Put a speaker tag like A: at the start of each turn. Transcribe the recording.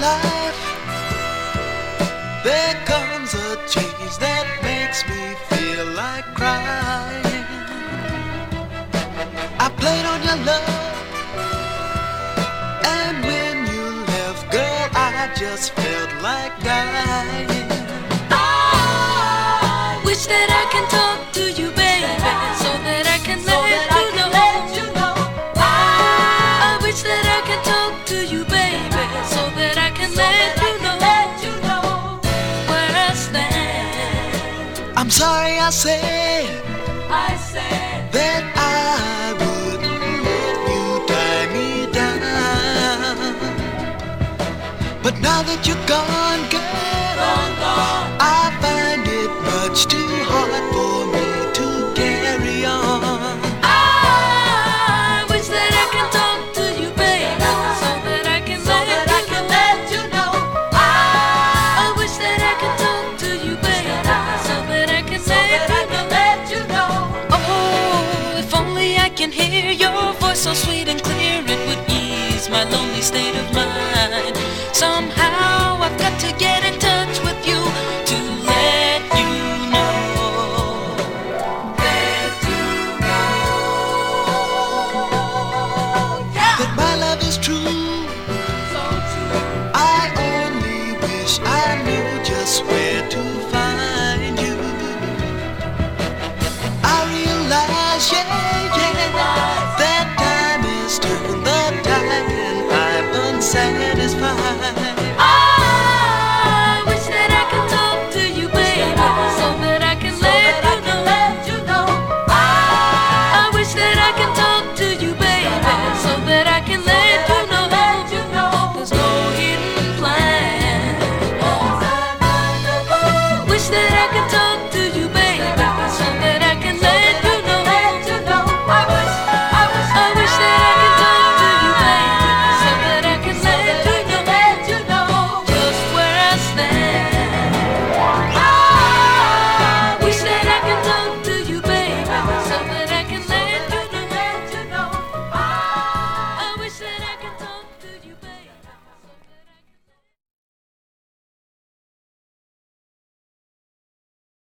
A: life, there comes a change that makes me feel like crying. I played on your love, and when you left, girl, I just felt like dying.
B: I wish that I can talk to you, baby, so that I can let, you, know. I wish that I can
A: sorry I said
B: I said
A: that I wouldn't let you tie me down. But now that you're gone, girl,
B: gone, gone.
A: I find it much too
B: state of mind. Somehow I've got to get in touch with you to let you know. Let you know. Yeah.
A: That my love is true.
B: So true.
A: I only wish I knew just where that